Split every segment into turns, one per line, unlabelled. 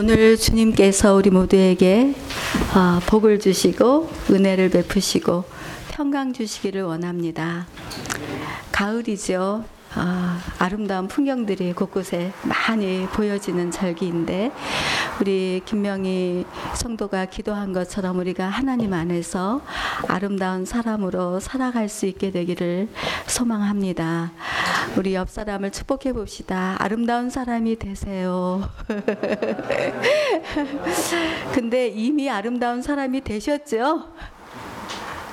오늘 주님께서 우리 모두에게 아, 복을 주시고 은혜를 베푸시고 평강 주시기를 원합니다. 가을이죠. 아, 아름다운 풍경들이 곳곳에 많이 보여지는 절기인데 우리 김명희 성도가 기도한 것처럼 우리가 하나님 안에서 아름다운 사람으로 살아갈 수 있게 되기를 소망합니다. 우리 옆 사람을 축복해 봅시다. 아름다운 사람이 되세요. 근데 이미 아름다운 사람이 되셨죠?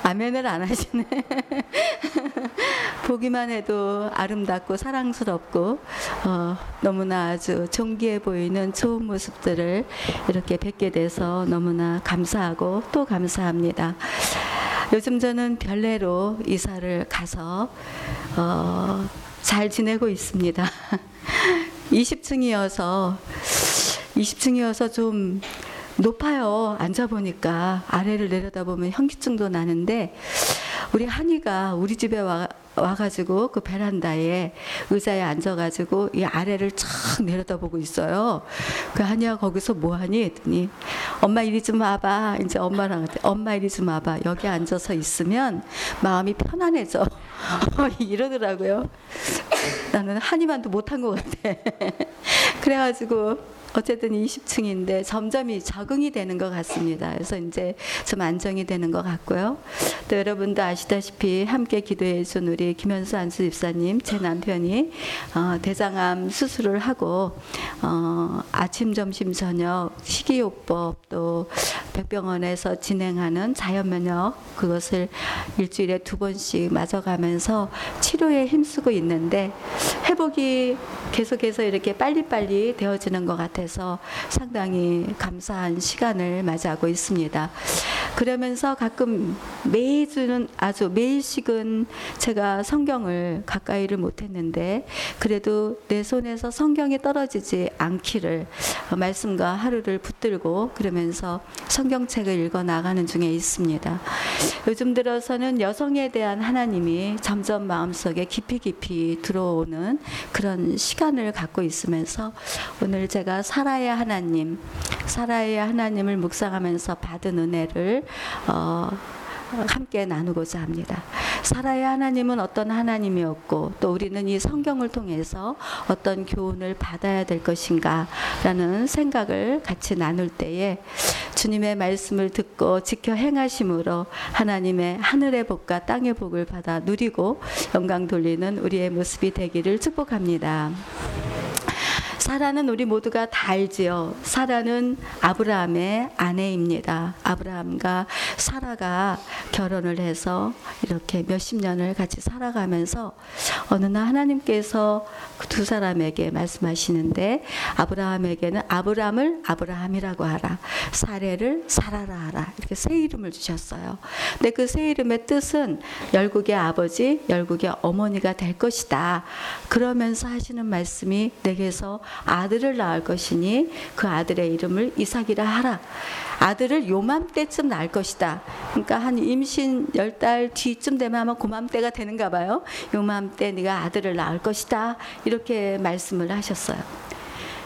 아멘을 안 하시네. 보기만 해도 아름답고 사랑스럽고 어, 너무나 아주 존귀해 보이는 좋은 모습들을 이렇게 뵙게 돼서 너무나 감사하고 또 감사합니다. 요즘 저는 별내로 이사를 가서 어, 잘 지내고 있습니다. 20층이어서 20층이어서 좀 높아요. 앉아보니까 아래를 내려다보면 현기증도 나는데 우리 한이가 우리 집에 와, 와가지고 그 베란다에 의자에 앉아가지고 이 아래를 쫙 내려다보고 있어요. 그 한이가 거기서 뭐하니 했더니 엄마 이리 좀 와봐. 이제 엄마랑 엄마 이리 좀 와봐. 여기 앉아서 있으면 마음이 편안해져. 이러더라고요. 나는 한이만도 못한 것 같아. 그래가지고 어쨌든 20층인데 점점이 적응이 되는 것 같습니다. 그래서 이제 좀 안정이 되는 것 같고요. 또 여러분도 아시다시피 함께 기도해 준 우리 김현수 안수 집사님, 제 남편이 어, 대장암 수술을 하고 어, 아침, 점심, 저녁 식이요법 또 백병원에서 진행하는 자연면역 그것을 일주일에 두 번씩 맞아가면서 치료에 힘쓰고 있는데 회복이 계속해서 이렇게 빨리빨리 되어지는 것 같아 서 상당히 감사한 시간을 맞이하고 있습니다. 그러면서 가끔 매주는 아주 매일씩은 제가 성경을 가까이를 못했는데 그래도 내 손에서 성경이 떨어지지 않기를 말씀과 하루를 붙들고 그러면서 성경책을 읽어 나가는 중에 있습니다. 요즘 들어서는 여성에 대한 하나님이 점점 마음속에 깊이 깊이 들어오는 그런 시간을 갖고 있으면서 오늘 제가 살아야 하나님, 살아야 하나님을 묵상하면서 받은 은혜를 어, 함께 나누고자 합니다. 살아야 하나님은 어떤 하나님이었고 또 우리는 이 성경을 통해서 어떤 교훈을 받아야 될 것인가 라는 생각을 같이 나눌 때에 주님의 말씀을 듣고 지켜 행하심으로 하나님의 하늘의 복과 땅의 복을 받아 누리고 영광 돌리는 우리의 모습이 되기를 축복합니다. 사라는 우리 모두가 다 알지요. 사라는 아브라함의 아내입니다. 아브라함과 사라가 결혼을 해서 이렇게 몇십 년을 같이 살아가면서 어느 날 하나님께서 그두 사람에게 말씀하시는데 아브라함에게는 아브라함을 아브라함이라고 하라. 사례를 사라라 하라. 이렇게 새 이름을 주셨어요. 근데 그 새 이름의 뜻은 열국의 아버지, 열국의 어머니가 될 것이다. 그러면서 하시는 말씀이 내게서 아들을 낳을 것이니 그 아들의 이름을 이삭이라 하라. 아들을 요맘때쯤 낳을 것이다. 그러니까 한 임신 열 달 뒤쯤 되면 아마 고맘때가 되는가 봐요. 요맘때 네가 아들을 낳을 것이다. 이렇게 말씀을 하셨어요.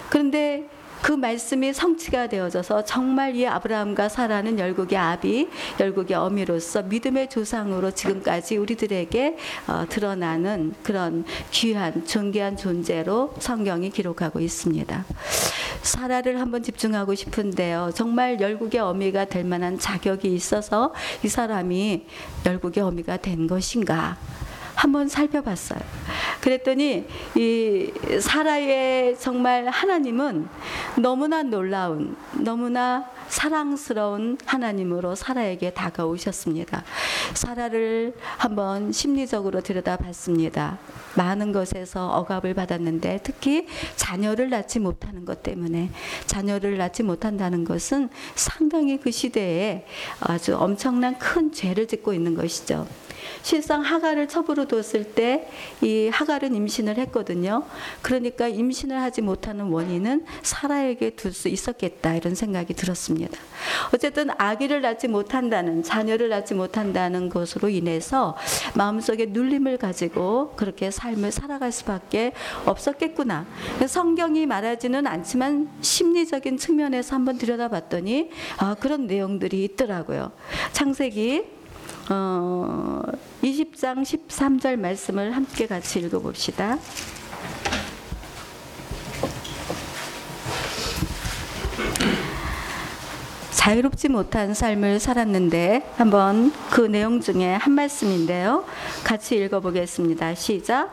그런데 그 말씀이 성취가 되어져서 정말 이 아브라함과 사라는 열국의 아비, 열국의 어미로서 믿음의 조상으로 지금까지 우리들에게 어, 드러나는 그런 귀한 존귀한 존재로 성경이 기록하고 있습니다. 사라를 한번 집중하고 싶은데요. 정말 열국의 어미가 될 만한 자격이 있어서 이 사람이 열국의 어미가 된 것인가? 한번 살펴봤어요. 그랬더니 이 사라의 정말 하나님은 너무나 놀라운, 너무나 사랑스러운 하나님으로 사라에게 다가오셨습니다. 사라를 한번 심리적으로 들여다봤습니다. 많은 것에서 억압을 받았는데 특히 자녀를 낳지 못하는 것 때문에 자녀를 낳지 못한다는 것은 상당히 그 시대에 아주 엄청난 큰 죄를 짓고 있는 것이죠. 실상 하가를 첩으로 뒀을 때 이 하갈은 임신을 했거든요. 그러니까 임신을 하지 못하는 원인은 사라에게 둘 수 있었겠다 이런 생각이 들었습니다. 어쨌든 아기를 낳지 못한다는 자녀를 낳지 못한다는 것으로 인해서 마음속에 눌림을 가지고 그렇게 삶을 살아갈 수밖에 없었겠구나. 성경이 말하지는 않지만 심리적인 측면에서 한번 들여다봤더니 아, 그런 내용들이 있더라고요. 창세기 어, 20장 13절 말씀을 함께 같이 읽어봅시다. 자유롭지 못한 삶을 살았는데 한번 그 내용 중에 한 말씀인데요. 같이 읽어보겠습니다. 시작.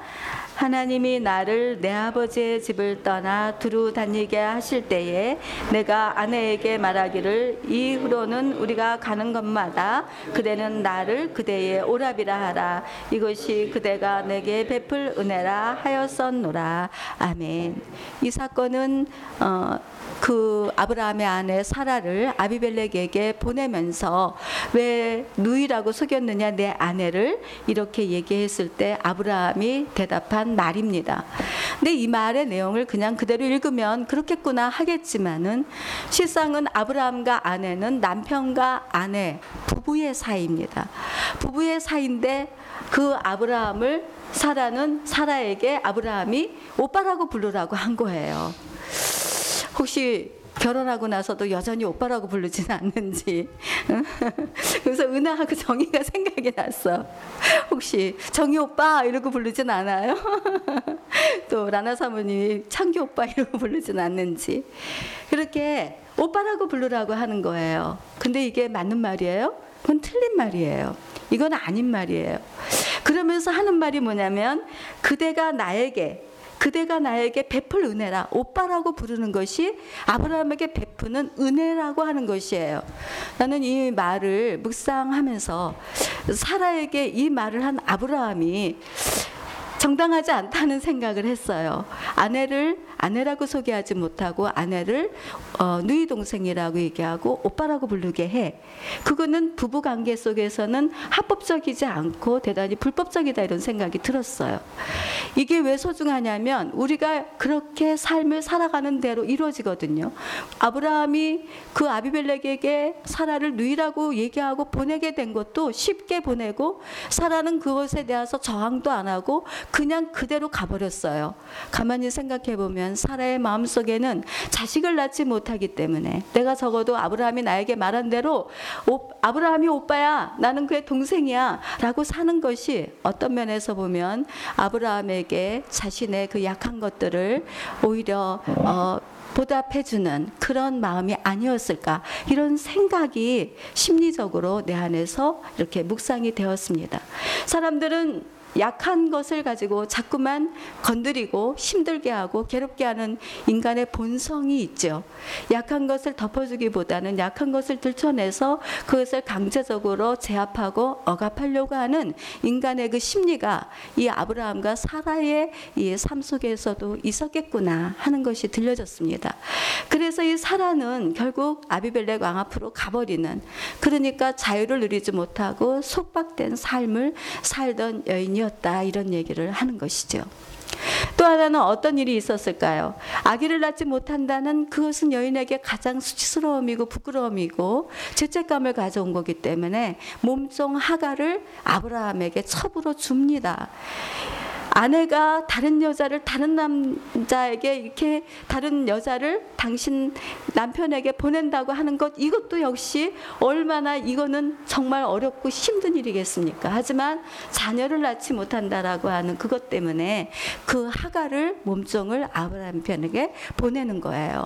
하나님이 나를 내 아버지의 집을 떠나 두루 다니게 하실 때에 내가 아내에게 말하기를 이후로는 우리가 가는 것마다 그대는 나를 그대의 오랍이라 하라 이것이 그대가 내게 베풀 은혜라 하였었노라 아멘 이 사건은 어, 그 아브라함의 아내 사라를 아비벨렉에게 보내면서 왜 누이라고 속였느냐 내 아내를 이렇게 얘기했을 때 아브라함이 대답한 말입니다. 근데 이 말의 내용을 그냥 그대로 읽으면 그렇겠구나 하겠지만은 실상은 아브라함과 아내는 남편과 아내 부부의 사이입니다. 부부의 사이인데 그 아브라함을 사라는 사라에게 아브라함이 오빠라고 부르라고 한 거예요. 혹시 결혼하고 나서도 여전히 오빠라고 부르지는 않는지. 그래서 은하하고 정희가 생각이 났어. 혹시 정희 오빠 이러고 부르진 않아요? 또 라나 사모님이 창기 오빠 이러고 부르진 않는지. 그렇게 오빠라고 부르라고 하는 거예요. 근데 이게 맞는 말이에요? 그건 틀린 말이에요. 이건 아닌 말이에요. 그러면서 하는 말이 뭐냐면 그대가 나에게 그대가 나에게 베풀 은혜라 오빠라고 부르는 것이 아브라함에게 베푸는 은혜라고 하는 것이에요. 나는 이 말을 묵상하면서 사라에게 이 말을 한 아브라함이 정당하지 않다는 생각을 했어요. 아내를 아내라고 소개하지 못하고 아내를 어, 누이 동생이라고 얘기하고 오빠라고 부르게 해. 그거는 부부 관계 속에서는 합법적이지 않고 대단히 불법적이다 이런 생각이 들었어요. 이게 왜 소중하냐면 우리가 그렇게 삶을 살아가는 대로 이루어지거든요. 아브라함이 그 아비벨렉에게 사라를 누이라고 얘기하고 보내게 된 것도 쉽게 보내고 사라는 그것에 대해서 저항도 안 하고 그냥 그대로 가버렸어요. 가만히 생각해 보면 사라의 마음속에는 자식을 낳지 못하기 때문에 내가 적어도 아브라함이 나에게 말한 대로 아브라함이 오빠야 나는 그의 동생이야라고 사는 것이 어떤 면에서 보면 아브라함에게 자신의 그 약한 것들을 오히려 어, 보답해주는 그런 마음이 아니었을까 이런 생각이 심리적으로 내 안에서 이렇게 묵상이 되었습니다. 사람들은 약한 것을 가지고 자꾸만 건드리고 힘들게 하고 괴롭게 하는 인간의 본성이 있죠. 약한 것을 덮어주기보다는 약한 것을 들춰내서 그것을 강제적으로 제압하고 억압하려고 하는 인간의 그 심리가 이 아브라함과 사라의 이 삶 속에서도 있었겠구나 하는 것이 들려졌습니다. 그래서 이 사라는 결국 아비벨렉 왕 앞으로 가버리는 그러니까 자유를 누리지 못하고 속박된 삶을 살던 여인이었 아이였다 이런 얘기를 하는 것이죠. 또 하나는 어떤 일이 있었을까요? 아기를 낳지 못한다는 그것은 여인에게 가장 수치스러움이고 부끄러움이고 죄책감을 가져온 거기 때문에 몸종 하가를 아브라함에게 첩으로 줍니다. 아내가 다른 여자를 다른 남자에게 이렇게 다른 여자를 당신 남편에게 보낸다고 하는 것 이것도 역시 얼마나 이거는 정말 어렵고 힘든 일이겠습니까? 하지만 자녀를 낳지 못한다라고 하는 그것 때문에 그 하가를 몸종을 아브라함 편에게 보내는 거예요.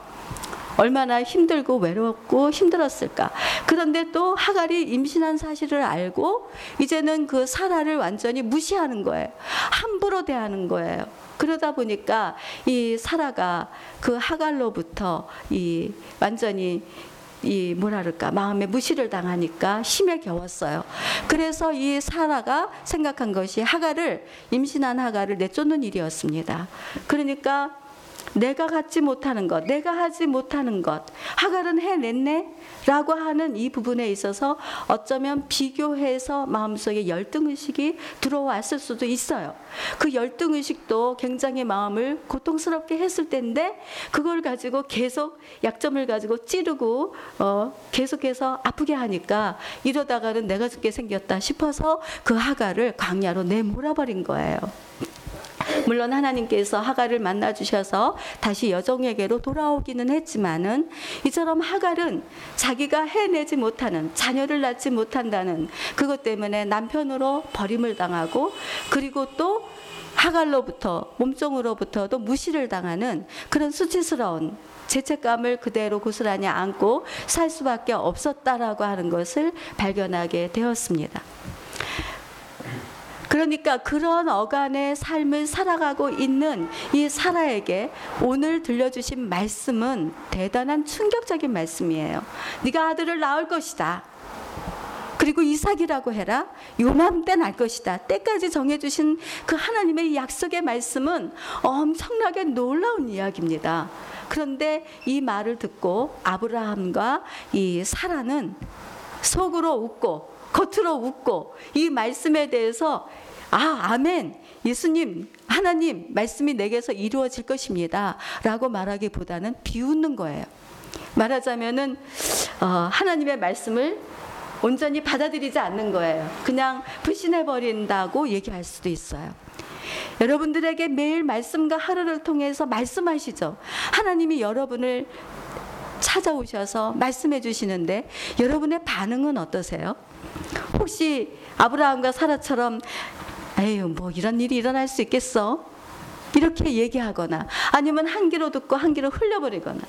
얼마나 힘들고 외롭고 힘들었을까. 그런데 또 하갈이 임신한 사실을 알고 이제는 그 사라를 완전히 무시하는 거예요. 함부로 대하는 거예요. 그러다 보니까 이 사라가 그 하갈로부터 이 완전히 이 뭐랄까 마음에 무시를 당하니까 심에 겨웠어요. 그래서 이 사라가 생각한 것이 하갈을 임신한 하갈을 내쫓는 일이었습니다. 그러니까 내가 갖지 못하는 것, 내가 하지 못하는 것, 하갈은 해냈네? 라고 하는 이 부분에 있어서 어쩌면 비교해서 마음속에 열등의식이 들어왔을 수도 있어요. 그 열등의식도 굉장히 마음을 고통스럽게 했을 텐데, 그걸 가지고 계속 약점을 가지고 찌르고, 어, 계속해서 아프게 하니까 이러다가는 내가 죽게 생겼다 싶어서 그 하갈을 광야로 내몰아버린 거예요. 물론 하나님께서 하갈을 만나 주셔서 다시 여종에게로 돌아오기는 했지만은 이처럼 하갈은 자기가 해내지 못하는 자녀를 낳지 못한다는 그것 때문에 남편으로 버림을 당하고 그리고 또 하갈로부터 몸종으로부터도 무시를 당하는 그런 수치스러운 죄책감을 그대로 고스란히 안고 살 수밖에 없었다라고 하는 것을 발견하게 되었습니다. 그러니까 그런 어간의 삶을 살아가고 있는 이 사라에게 오늘 들려주신 말씀은 대단한 충격적인 말씀이에요. 네가 아들을 낳을 것이다. 그리고 이삭이라고 해라. 요맘때 날 것이다. 때까지 정해주신 그 하나님의 약속의 말씀은 엄청나게 놀라운 이야기입니다. 그런데 이 말을 듣고 아브라함과 이 사라는 속으로 웃고 겉으로 웃고 이 말씀에 대해서 아, 아멘. 예수님, 하나님, 말씀이 내게서 이루어질 것입니다. 라고 말하기보다는 비웃는 거예요. 말하자면은, 어, 하나님의 말씀을 온전히 받아들이지 않는 거예요. 그냥 불신해버린다고 얘기할 수도 있어요. 여러분들에게 매일 말씀과 하루를 통해서 말씀하시죠. 하나님이 여러분을 찾아오셔서 말씀해 주시는데 여러분의 반응은 어떠세요? 혹시 아브라함과 사라처럼 에휴 뭐 이런 일이 일어날 수 있겠어? 이렇게 얘기하거나 아니면 한 귀로 듣고 한 귀로 흘려버리거나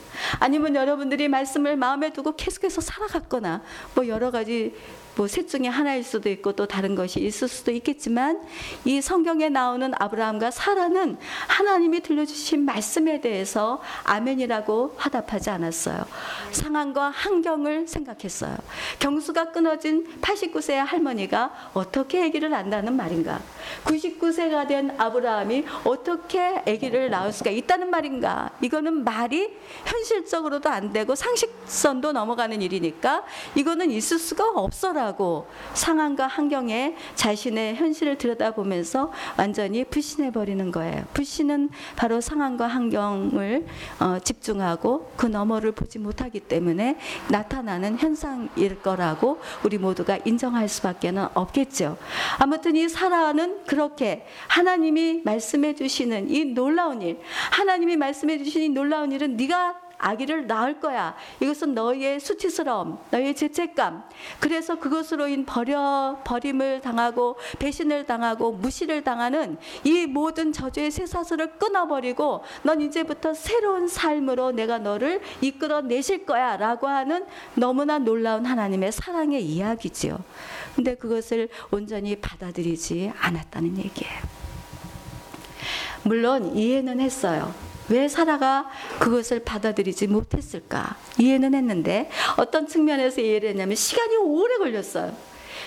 아니면 여러분들이 말씀을 마음에 두고 계속해서 살아갔거나 뭐 여러 가지 뭐 셋 중에 하나일 수도 있고 또 다른 것이 있을 수도 있겠지만 이 성경에 나오는 아브라함과 사라는 하나님이 들려주신 말씀에 대해서 아멘이라고 화답하지 않았어요. 상황과 환경을 생각했어요. 경수가 끊어진 89세의 할머니가 어떻게 아기를 낳는다는 말인가? 99세가 된 아브라함이 어떻게 아기를 낳을 수가 있다는 말인가? 이거는 말이 현실적으로도 안 되고 상식선도 넘어가는 일이니까 이거는 있을 수가 없어라. 하고 상황과 환경에 자신의 현실을 들여다보면서 완전히 불신해 버리는 거예요. 불신은 바로 상황과 환경을 어, 집중하고 그 너머를 보지 못하기 때문에 나타나는 현상일 거라고 우리 모두가 인정할 수밖에는 없겠죠. 아무튼 이 사라는 그렇게 하나님이 말씀해 주시는 이 놀라운 일, 하나님이 말씀해 주시는 이 놀라운 일은 네가 아기를 낳을 거야. 이것은 너의 수치스러움, 너의 죄책감. 그래서 그것으로 인 버려 버림을 당하고 배신을 당하고 무시를 당하는 이 모든 저주의 쇠사슬을 끊어버리고 넌 이제부터 새로운 삶으로 내가 너를 이끌어 내실 거야라고 하는 너무나 놀라운 하나님의 사랑의 이야기지요. 근데 그것을 온전히 받아들이지 않았다는 얘기예요. 물론 이해는 했어요. 왜 사라가 그것을 받아들이지 못했을까? 이해는 했는데 어떤 측면에서 이해를 했냐면 시간이 오래 걸렸어요.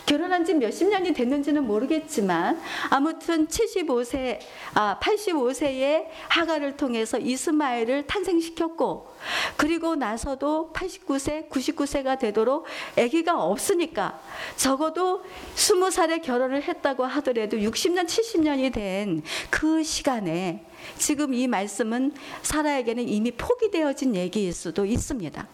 결혼한 지 몇십 년이 됐는지는 모르겠지만 아무튼 75세 아 85세의 하가를 통해서 이스마엘을 탄생시켰고 그리고 나서도 89세, 99세가 되도록 아기가 없으니까 적어도 20살에 결혼을 했다고 하더라도 60년, 70년이 된 그 시간에 지금 이 말씀은 사라에게는 이미 포기되어진 얘기일 수도 있습니다.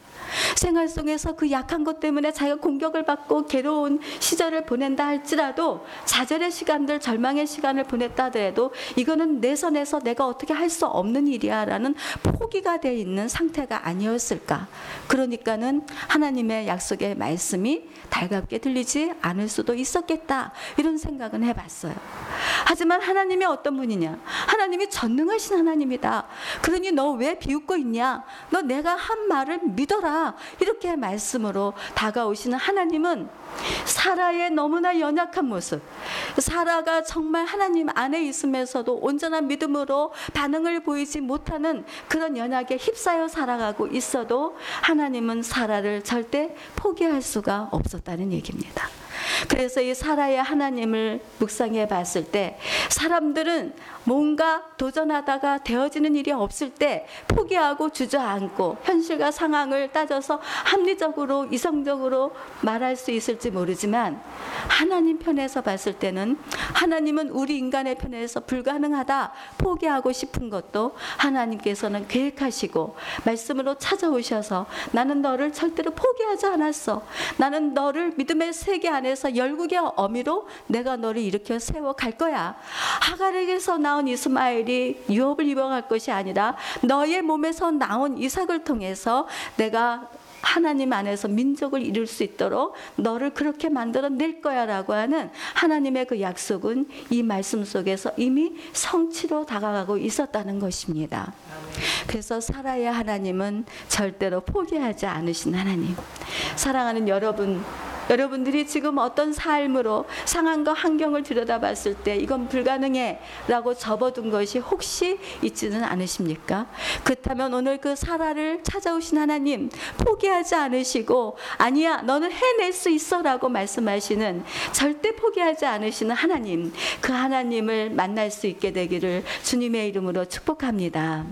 생활 속에서 그 약한 것 때문에 자기가 공격을 받고 괴로운 시절을 보낸다 할지라도 좌절의 시간들, 절망의 시간을 보냈다 하더라도 이거는 내 선에서 내가 어떻게 할 수 없는 일이야 라는 포기가 돼 있는 상태가 아니었을까. 그러니까는 하나님의 약속의 말씀이 달갑게 들리지 않을 수도 있었겠다. 이런 생각은 해봤어요. 하지만 하나님이 어떤 분이냐? 하나님이 전능하신 하나님이다. 그러니 너 왜 비웃고 있냐? 너 내가 한 말을 믿어라. 이렇게 말씀으로 다가오시는 하나님은 사라의 너무나 연약한 모습, 사라가 정말 하나님 안에 있으면서도 온전한 믿음으로 반응을 보이지 못하는 그런 연약에 휩싸여 살아가고 있어도 하나님은 사라를 절대 포기할 수가 없었다는 얘기입니다. 그래서 이 사라의 하나님을 묵상해 봤을 때 사람들은 뭔가 도전하다가 되어지는 일이 없을 때 포기하고 주저앉고 현실과 상황을 따져서 합리적으로 이성적으로 말할 수 있을지 모르지만 하나님 편에서 봤을 때는 하나님은 우리 인간의 편에서 불가능하다 포기하고 싶은 것도 하나님께서는 계획하시고 말씀으로 찾아오셔서 나는 너를 절대로 포기하지 않았어. 나는 너를 믿음의 세계 안에서 열국의 어미로 내가 너를 일으켜 세워 갈 거야. 하갈에게서 나온 이스마엘이 유업을 입어갈 것이 아니라 너의 몸에서 나온 이삭을 통해서 내가 하나님 안에서 민족을 이룰 수 있도록 너를 그렇게 만들어 낼 거야 라고 하는 하나님의 그 약속은 이 말씀 속에서 이미 성취로 다가가고 있었다는 것입니다. 그래서 살아야 하나님은 절대로 포기하지 않으신 하나님. 사랑하는 여러분, 여러분들이 지금 어떤 삶으로 상황과 환경을 들여다봤을 때 이건 불가능해라고 접어둔 것이 혹시 있지는 않으십니까? 그렇다면 오늘 그 사라를 찾아오신 하나님 포기하지 않으시고 아니야 너는 해낼 수 있어라고 말씀하시는 절대 포기하지 않으시는 하나님 그 하나님을 만날 수 있게 되기를 주님의 이름으로 축복합니다.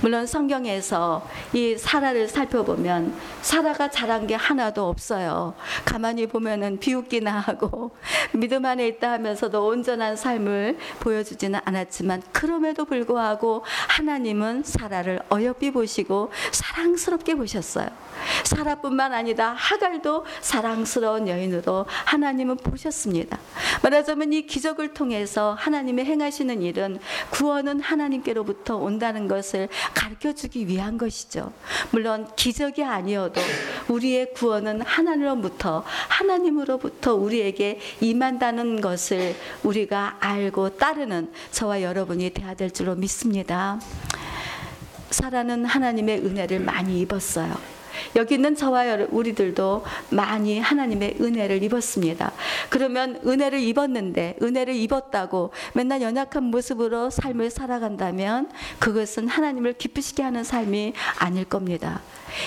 물론 성경에서 이 사라를 살펴보면 사라가 잘한 게 하나도 없어요. 가만히 보면은 비웃기나 하고 믿음 안에 있다 하면서도 온전한 삶을 보여주지는 않았지만 그럼에도 불구하고 하나님은 사라를 어여삐 보시고 사랑스럽게 보셨어요. 사라뿐만 아니라 하갈도 사랑스러운 여인으로 하나님은 보셨습니다. 말하자면 이 기적을 통해서 하나님의 행하시는 일은 구원은 하나님께로부터 온다는 것을 가르쳐 주기 위한 것이죠. 물론 기적이 아니어도 우리의 구원은 하나님으로부터 하나님으로부터 우리에게 임한다는 것을 우리가 알고 따르는 저와 여러분이 되어야 될 줄로 믿습니다. 사라는 하나님의 은혜를 많이 입었어요. 여기 있는 저와 우리들도 많이 하나님의 은혜를 입었습니다. 그러면 은혜를 입었는데 은혜를 입었다고 맨날 연약한 모습으로 삶을 살아간다면 그것은 하나님을 기쁘시게 하는 삶이 아닐 겁니다.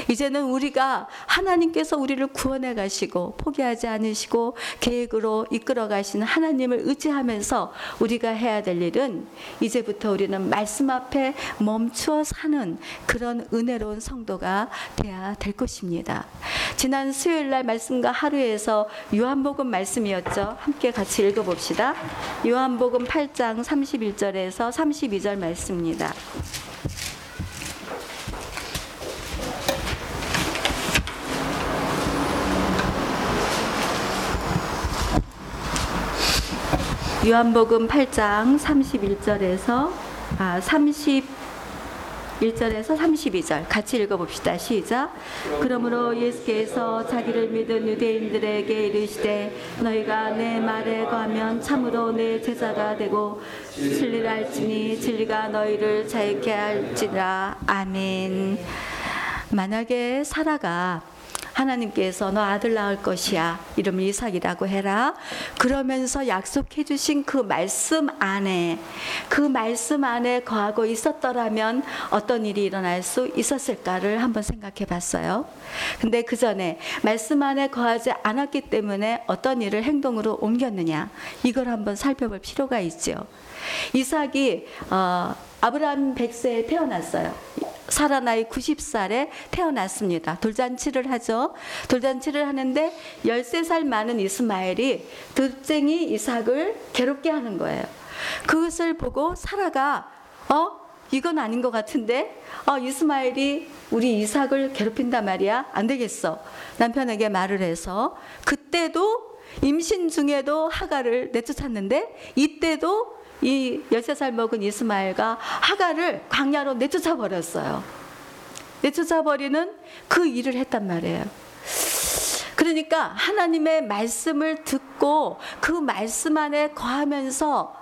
이제는 우리가 하나님께서 우리를 구원해 가시고 포기하지 않으시고 계획으로 이끌어 가시는 하나님을 의지하면서 우리가 해야 될 일은 이제부터 우리는 말씀 앞에 멈추어 사는 그런 은혜로운 성도가 돼야 될 것입니다. 지난 수요일 날 말씀과 하루에서 요한복음 말씀이었죠. 함께 같이 읽어 봅시다. 요한복음 8장 31절에서 32절 말씀입니다. 요한복음 8장 31절에서 아 31절에서 32절 같이 읽어봅시다. 시작. 그러므로 예수께서 자기를 믿은 유대인들에게 이르시되 너희가 내 말에 거하면 참으로 내 제자가 되고 진리를 알지니 진리가 너희를 자유케 할지라. 아멘. 만약에 사라가 하나님께서 너 아들 낳을 것이야. 이름을 이삭이라고 해라. 그러면서 약속해 주신 그 말씀 안에 그 말씀 안에 거하고 있었더라면 어떤 일이 일어날 수 있었을까를 한번 생각해 봤어요. 근데 그 전에 말씀 안에 거하지 않았기 때문에 어떤 일을 행동으로 옮겼느냐. 이걸 한번 살펴볼 필요가 있죠. 이삭이 어, 아브라함 100세에 태어났어요. 사라 나이 90살에 태어났습니다. 돌잔치를 하죠. 돌잔치를 하는데 13살 많은 이스마엘이 득쟁이 이삭을 괴롭게 하는 거예요. 그것을 보고 사라가 어? 이건 아닌 것 같은데 어, 이스마엘이 우리 이삭을 괴롭힌단 말이야. 안 되겠어. 남편에게 말을 해서 그때도 임신 중에도 하가를 내쫓았는데 이때도 이 13살 먹은 이스마엘과 하가를 광야로 내쫓아 버렸어요. 내쫓아 버리는 그 일을 했단 말이에요. 그러니까 하나님의 말씀을 듣고 그 말씀 안에 거하면서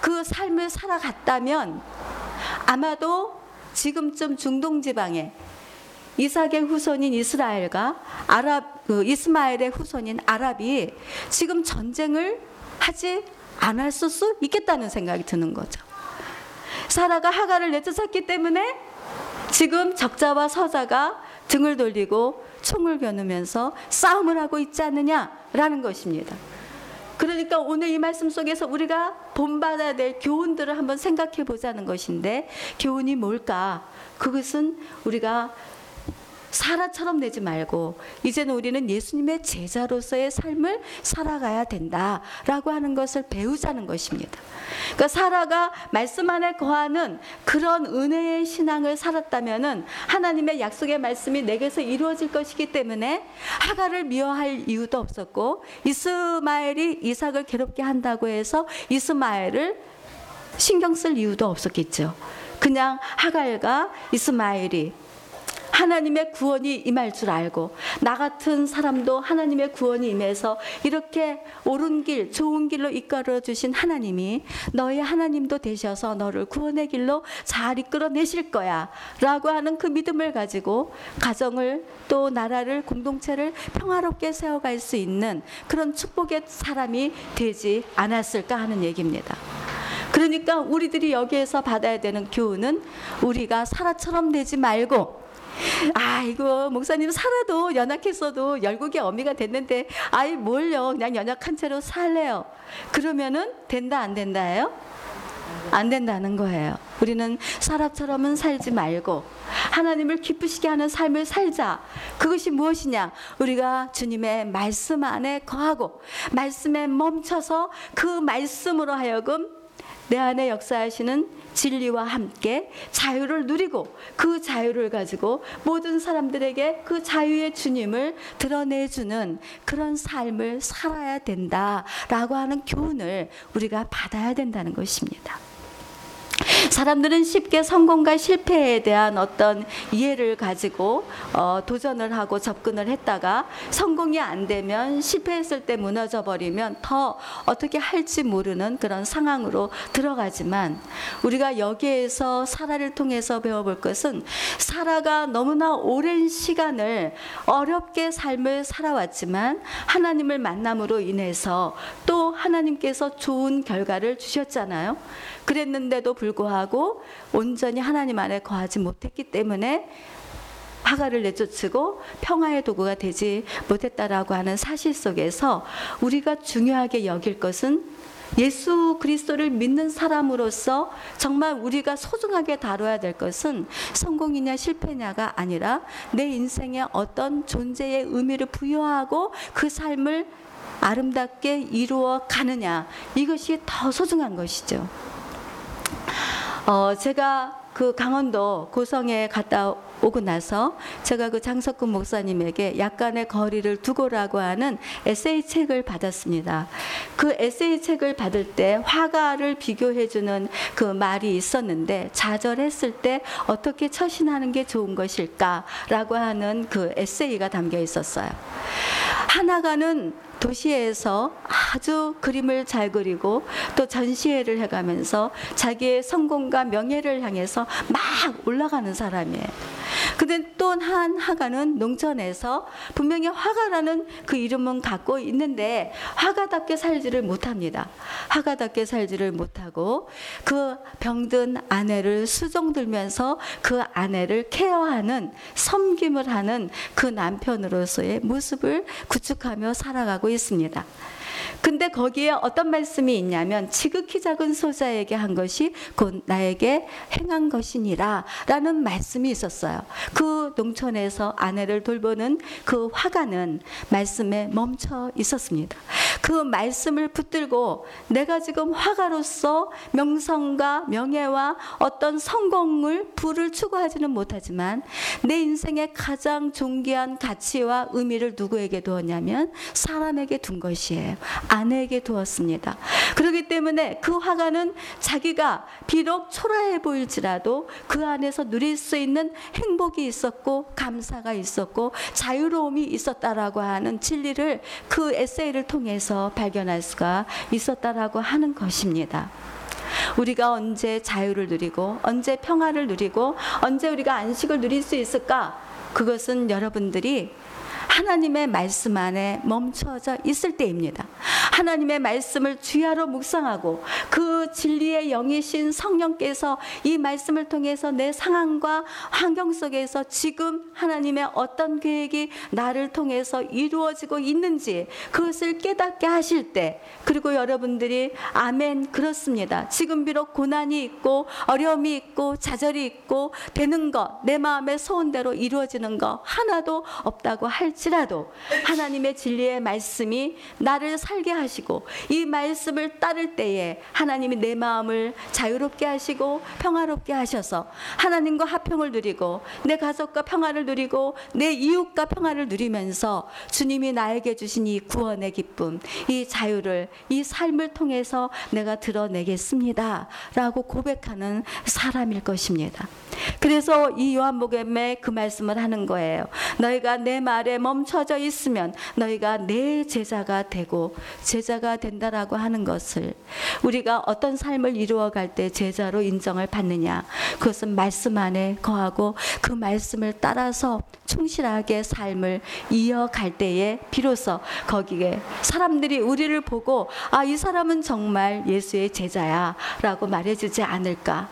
그 삶을 살아갔다면 아마도 지금쯤 중동 지방에 이삭의 후손인 이스라엘과 아랍 그 이스마엘의 후손인 아랍이 지금 전쟁을 하지 않았을 수 있겠다는 생각이 드는 거죠. 사라가 하가를 내쫓았기 때문에 지금 적자와 서자가 등을 돌리고 총을 겨누면서 싸움을 하고 있지 않느냐라는 것입니다. 그러니까 오늘 이 말씀 속에서 우리가 본받아야 될 교훈들을 한번 생각해 보자는 것인데 교훈이 뭘까? 그것은 우리가 사라처럼 되지 말고 이제는 우리는 예수님의 제자로서의 삶을 살아가야 된다라고 하는 것을 배우자는 것입니다. 그러니까 사라가 말씀 안에 거하는 그런 은혜의 신앙을 살았다면은 하나님의 약속의 말씀이 내게서 이루어질 것이기 때문에 하가를 미워할 이유도 없었고 이스마엘이 이삭을 괴롭게 한다고 해서 이스마엘을 신경 쓸 이유도 없었겠죠. 그냥 하갈과 이스마엘이 하나님의 구원이 임할 줄 알고 나 같은 사람도 하나님의 구원이 임해서 이렇게 옳은 길, 좋은 길로 이끌어 주신 하나님이 너의 하나님도 되셔서 너를 구원의 길로 잘 이끌어 내실 거야라고 하는 그 믿음을 가지고 가정을 또 나라를 공동체를 평화롭게 세워갈 수 있는 그런 축복의 사람이 되지 않았을까 하는 얘기입니다. 그러니까 우리들이 여기에서 받아야 되는 교훈은 우리가 사라처럼 되지 말고 아, 이거 목사님 살아도 연약했어도 열국의 어미가 됐는데 아이 뭘요? 그냥 연약한 채로 살래요. 그러면은 된다 안 된다예요? 안 된다는 거예요. 우리는 사람처럼은 살지 말고 하나님을 기쁘시게 하는 삶을 살자. 그것이 무엇이냐? 우리가 주님의 말씀 안에 거하고 말씀에 멈춰서 그 말씀으로 하여금 내 안에 역사하시는 진리와 함께 자유를 누리고 그 자유를 가지고 모든 사람들에게 그 자유의 주님을 드러내주는 그런 삶을 살아야 된다라고 하는 교훈을 우리가 받아야 된다는 것입니다. 사람들은 쉽게 성공과 실패에 대한 어떤 이해를 가지고 어, 도전을 하고 접근을 했다가 성공이 안 되면 실패했을 때 무너져 버리면 더 어떻게 할지 모르는 그런 상황으로 들어가지만 우리가 여기에서 사라를 통해서 배워볼 것은 사라가 너무나 오랜 시간을 어렵게 삶을 살아왔지만 하나님을 만남으로 인해서 또 하나님께서 좋은 결과를 주셨잖아요. 그랬는데도 불구하고 온전히 하나님 안에 거하지 못했기 때문에 화가를 내쫓고 평화의 도구가 되지 못했다라고 하는 사실 속에서 우리가 중요하게 여길 것은 예수 그리스도를 믿는 사람으로서 정말 우리가 소중하게 다뤄야 될 것은 성공이냐 실패냐가 아니라 내 인생에 어떤 존재의 의미를 부여하고 그 삶을 아름답게 이루어 가느냐 이것이 더 소중한 것이죠. 어, 제가 그 강원도 고성에 갔다 오고 나서 제가 그 장석근 목사님에게 약간의 거리를 두고라고 하는 에세이 책을 받았습니다. 그 에세이 책을 받을 때 화가를 비교해주는 그 말이 있었는데 좌절했을 때 어떻게 처신하는 게 좋은 것일까라고 하는 그 에세이가 담겨 있었어요. 하나가는 도시에서 아주 그림을 잘 그리고 또 전시회를 해가면서 자기의 성공과 명예를 향해서 막 올라가는 사람이에요. 근데 또 한 화가는 농촌에서 분명히 화가라는 그 이름은 갖고 있는데 화가답게 살지를 못합니다. 화가답게 살지를 못하고 그 병든 아내를 수종 들면서 그 아내를 케어하는 섬김을 하는 그 남편으로서의 모습을 구축하며 살아가고 있습니다. 근데 거기에 어떤 말씀이 있냐면 지극히 작은 소자에게 한 것이 곧 나에게 행한 것이니라 라는 말씀이 있었어요. 그 농촌에서 아내를 돌보는 그 화가는 말씀에 멈춰 있었습니다. 그 말씀을 붙들고 내가 지금 화가로서 명성과 명예와 어떤 성공을 부를 추구하지는 못하지만 내 인생의 가장 존귀한 가치와 의미를 누구에게 두었냐면 사람에게 둔 것이에요. 아내에게 두었습니다. 그렇기 때문에 그 화가는 자기가 비록 초라해 보일지라도 그 안에서 누릴 수 있는 행복이 있었고 감사가 있었고 자유로움이 있었다라고 하는 진리를 그 에세이를 통해서 발견할 수가 있었다라고 하는 것입니다. 우리가 언제 자유를 누리고 언제 평화를 누리고 언제 우리가 안식을 누릴 수 있을까? 그것은 여러분들이 하나님의 말씀 안에 멈춰져 있을 때입니다. 하나님의 말씀을 주야로 묵상하고 그 진리의 영이신 성령께서 이 말씀을 통해서 내 상황과 환경 속에서 지금 하나님의 어떤 계획이 나를 통해서 이루어지고 있는지 그것을 깨닫게 하실 때 그리고 여러분들이 아멘 그렇습니다. 지금 비록 고난이 있고 어려움이 있고 좌절이 있고 되는 것 내 마음의 소원대로 이루어지는 것 하나도 없다고 할지 라도 하나님의 진리의 말씀이 나를 살게 하시고 이 말씀을 따를 때에 하나님이 내 마음을 자유롭게 하시고 평화롭게 하셔서 하나님과 화평을 누리고 내 가족과 평화를 누리고 내 이웃과 평화를 누리면서 주님이 나에게 주신 이 구원의 기쁨, 이 자유를 이 삶을 통해서 내가 드러내겠습니다. 라고 고백하는 사람일 것입니다. 그래서 이 요한복음에 그 말씀을 하는 거예요. 너희가 내 말에 멈춰져 있으면 너희가 내 제자가 되고 제자가 된다라고 하는 것을 우리가 어떤 삶을 이루어 갈 때 제자로 인정을 받느냐? 그것은 말씀 안에 거하고 그 말씀을 따라서 충실하게 삶을 이어갈 때에 비로소 거기에 사람들이 우리를 보고 아 이 사람은 정말 예수의 제자야라고 말해주지 않을까?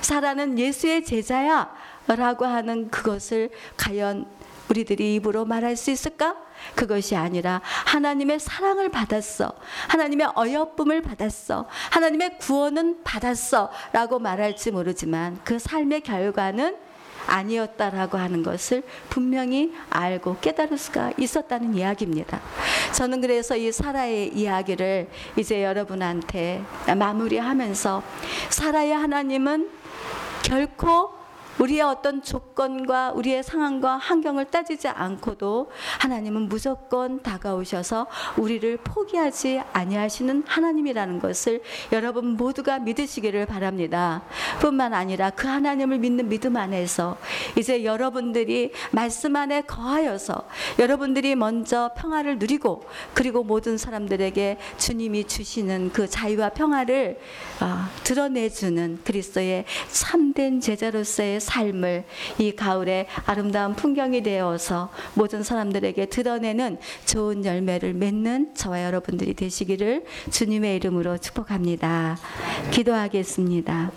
사라는 예수의 제자야 라고 하는 그것을 과연 우리들이 입으로 말할 수 있을까? 그것이 아니라 하나님의 사랑을 받았어. 하나님의 어여쁨을 받았어. 하나님의 구원은 받았어. 라고 말할지 모르지만 그 삶의 결과는 아니었다라고 하는 것을 분명히 알고 깨달을 수가 있었다는 이야기입니다. 저는 그래서 이 사라의 이야기를 이제 여러분한테 마무리하면서 사라의 하나님은 결코 우리의 어떤 조건과 우리의 상황과 환경을 따지지 않고도 하나님은 무조건 다가오셔서 우리를 포기하지 아니하시는 하나님이라는 것을 여러분 모두가 믿으시기를 바랍니다. 뿐만 아니라 그 하나님을 믿는 믿음 안에서 이제 여러분들이 말씀 안에 거하여서 여러분들이 먼저 평화를 누리고 그리고 모든 사람들에게 주님이 주시는 그 자유와 평화를 어, 드러내주는 그리스도의 참된 제자로서의 삶을 이 가을에 아름다운 풍경이 되어서 모든 사람들에게 드러내는 좋은 열매를 맺는 저와 여러분들이 되시기를 주님의 이름으로 축복합니다. 기도하겠습니다.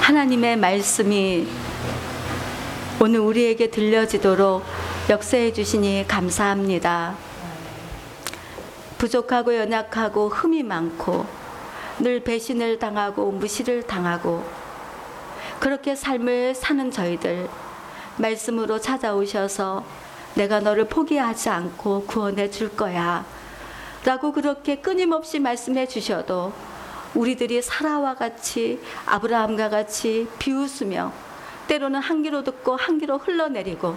하나님의 말씀이 오늘 우리에게 들려지도록 역사해 주시니 감사합니다. 부족하고 연약하고 흠이 많고 늘 배신을 당하고 무시를 당하고 그렇게 삶을 사는 저희들 말씀으로 찾아오셔서 내가 너를 포기하지 않고 구원해 줄 거야 라고 그렇게 끊임없이 말씀해 주셔도 우리들이 사라와 같이 아브라함과 같이 비웃으며 때로는 한 귀로 듣고 한 귀로 흘러내리고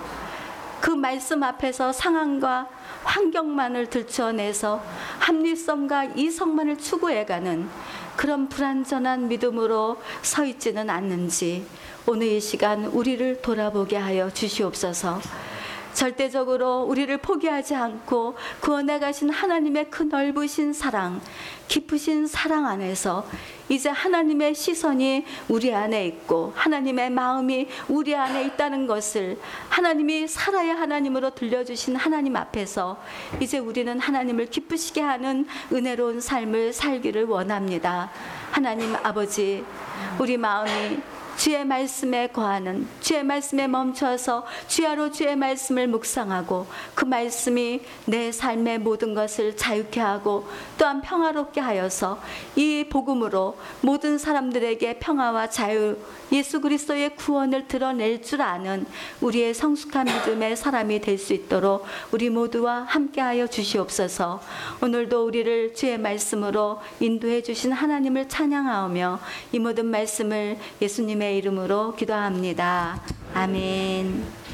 그 말씀 앞에서 상황과 환경만을 들춰내서 합리성과 이성만을 추구해가는 그런 불완전한 믿음으로 서 있지는 않는지 오늘 이 시간 우리를 돌아보게 하여 주시옵소서. 절대적으로 우리를 포기하지 않고 구원해 가신 하나님의 그 넓으신 사랑, 깊으신 사랑 안에서 이제 하나님의 시선이 우리 안에 있고 하나님의 마음이 우리 안에 있다는 것을 하나님이 살아야 하나님으로 들려주신 하나님 앞에서 이제 우리는 하나님을 기쁘시게 하는 은혜로운 삶을 살기를 원합니다. 하나님 아버지, 우리 마음이 주의 말씀에 거하는 주의 말씀에 멈춰서 주야로 주의 말씀을 묵상하고 그 말씀이 내 삶의 모든 것을 자유케 하고 또한 평화롭게 하여서 이 복음으로 모든 사람들에게 평화와 자유 예수 그리스도의 구원을 드러낼 줄 아는 우리의 성숙한 믿음의 사람이 될 수 있도록 우리 모두와 함께하여 주시옵소서. 오늘도 우리를 주의 말씀으로 인도해 주신 하나님을 찬양하오며 이 모든 말씀을 이름으로 기도합니다. 아멘.